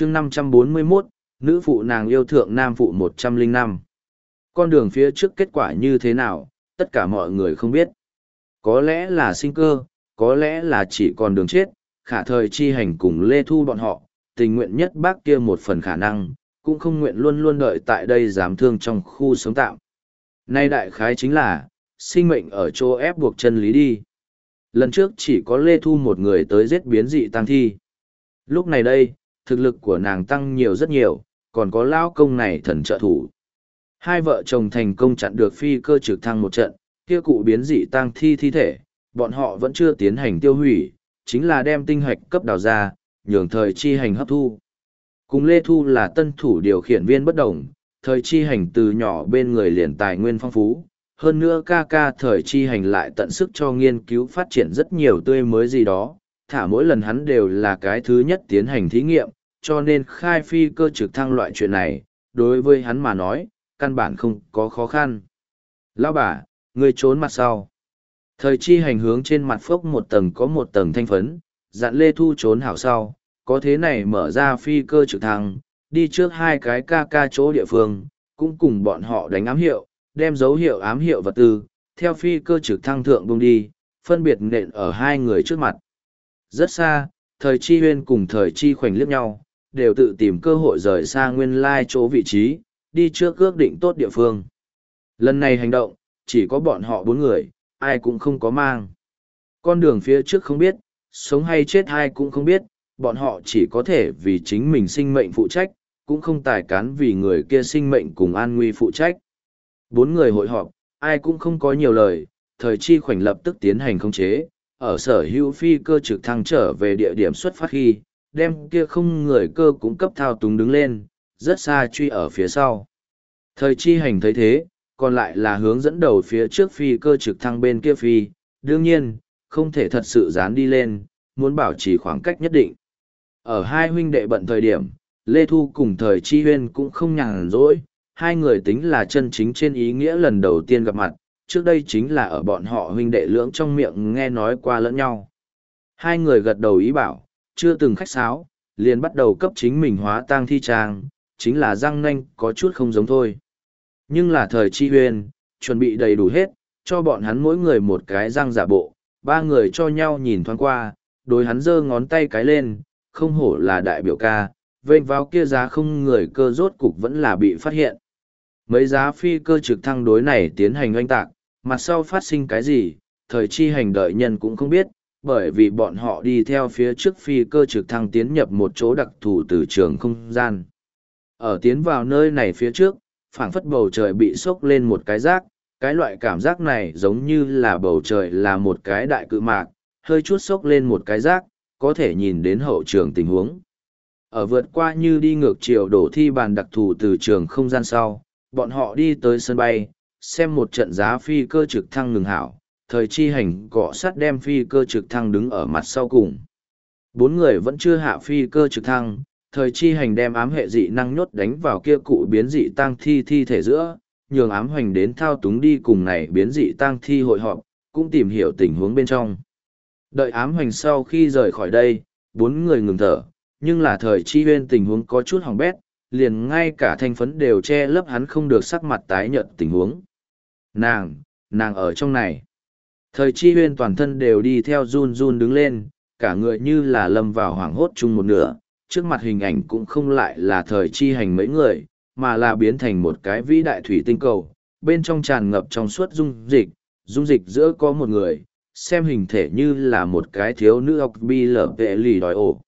chương 541, nữ phụ nàng yêu thượng nam phụ 105. Con đường phía trước kết quả như thế nào, tất cả mọi người không biết. Có lẽ là sinh cơ, có lẽ là chỉ còn đường chết, khả thời chi hành cùng Lê Thu bọn họ, tình nguyện nhất bác kia một phần khả năng, cũng không nguyện luôn luôn đợi tại đây dám thương trong khu sống tạm. Nay đại khái chính là, sinh mệnh ở chỗ ép buộc chân lý đi. Lần trước chỉ có Lê Thu một người tới giết biến dị tăng thi. Lúc này đây, thực lực của nàng tăng nhiều rất nhiều, còn có lao công này thần trợ thủ. Hai vợ chồng thành công chặn được phi cơ trực thăng một trận, kia cụ biến dị tăng thi thi thể, bọn họ vẫn chưa tiến hành tiêu hủy, chính là đem tinh hoạch cấp đào ra, nhường thời chi hành hấp thu. Cùng Lê Thu là tân thủ điều khiển viên bất đồng, thời chi hành từ nhỏ bên người liền tài nguyên phong phú. Hơn nữa ca ca thời chi hành lại tận sức cho nghiên cứu phát triển rất nhiều tươi mới gì đó, thả mỗi lần hắn đều là cái thứ nhất tiến hành thí nghiệm, cho nên khai phi cơ trực thăng loại chuyện này, đối với hắn mà nói, căn bản không có khó khăn. Lão bà, người trốn mặt sau. Thời chi hành hướng trên mặt phốc một tầng có một tầng thanh phấn, dặn Lê Thu trốn hảo sau, có thế này mở ra phi cơ trực thăng, đi trước hai cái ca ca chỗ địa phương, cũng cùng bọn họ đánh ám hiệu, đem dấu hiệu ám hiệu vật tư, theo phi cơ trực thăng thượng bung đi, phân biệt nện ở hai người trước mặt. Rất xa, thời chi huyên cùng thời chi khoảnh liếc nhau, đều tự tìm cơ hội rời xa nguyên lai chỗ vị trí, đi trước ước định tốt địa phương. Lần này hành động, chỉ có bọn họ bốn người, ai cũng không có mang. Con đường phía trước không biết, sống hay chết ai cũng không biết, bọn họ chỉ có thể vì chính mình sinh mệnh phụ trách, cũng không tài cán vì người kia sinh mệnh cùng an nguy phụ trách. Bốn người hội họp, ai cũng không có nhiều lời, thời chi khoảnh lập tức tiến hành khống chế, ở sở hữu phi cơ trực thăng trở về địa điểm xuất phát khi, đem kia không người cơ cũng cấp thao túng đứng lên, rất xa truy ở phía sau. Thời chi hành thấy thế, còn lại là hướng dẫn đầu phía trước phi cơ trực thăng bên kia phi, đương nhiên, không thể thật sự dán đi lên, muốn bảo trì khoảng cách nhất định. Ở hai huynh đệ bận thời điểm, Lê Thu cùng thời chi huyên cũng không nhàn rỗi, hai người tính là chân chính trên ý nghĩa lần đầu tiên gặp mặt, trước đây chính là ở bọn họ huynh đệ lưỡng trong miệng nghe nói qua lẫn nhau. Hai người gật đầu ý bảo, chưa từng khách sáo, liền bắt đầu cấp chính mình hóa tang thi trang, chính là răng nanh có chút không giống thôi. Nhưng là thời chi huyền chuẩn bị đầy đủ hết, cho bọn hắn mỗi người một cái răng giả bộ, ba người cho nhau nhìn thoáng qua, đối hắn giơ ngón tay cái lên, không hổ là đại biểu ca, vênh vào kia giá không người cơ rốt cục vẫn là bị phát hiện. Mấy giá phi cơ trực thăng đối này tiến hành oanh tạc, mặt sau phát sinh cái gì, thời chi hành đợi nhân cũng không biết, bởi vì bọn họ đi theo phía trước phi cơ trực thăng tiến nhập một chỗ đặc thù từ trường không gian. Ở tiến vào nơi này phía trước, phảng phất bầu trời bị sốc lên một cái rác, cái loại cảm giác này giống như là bầu trời là một cái đại cự mạc, hơi chút sốc lên một cái rác, có thể nhìn đến hậu trường tình huống. Ở vượt qua như đi ngược chiều đổ thi bàn đặc thù từ trường không gian sau, bọn họ đi tới sân bay, xem một trận giá phi cơ trực thăng ngừng hảo, thời chi hành cọ sát đem phi cơ trực thăng đứng ở mặt sau cùng. Bốn người vẫn chưa hạ phi cơ trực thăng, thời chi hành đem ám hệ dị năng nhốt đánh vào kia cụ biến dị tăng thi thi thể giữa, nhường ám hoành đến thao túng đi cùng này biến dị tăng thi hội họp, cũng tìm hiểu tình huống bên trong. Đợi ám hoành sau khi rời khỏi đây, bốn người ngừng thở, nhưng là thời chi huyên tình huống có chút hỏng bét, liền ngay cả thanh phấn đều che lấp hắn không được sắc mặt tái nhợt tình huống. Nàng, nàng ở trong này. Thời chi huyên toàn thân đều đi theo run run đứng lên, cả người như là lâm vào hoảng hốt chung một nửa, trước mặt hình ảnh cũng không lại là thời chi hành mấy người, mà là biến thành một cái vĩ đại thủy tinh cầu, bên trong tràn ngập trong suốt dung dịch, dung dịch giữa có một người, xem hình thể như là một cái thiếu nữ học bi lở vệ lì đòi ổ.